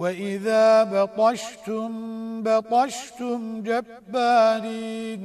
وَإِذَا بَطَشْتُمْ بَطَشْتُمْ جَبَّارِينَ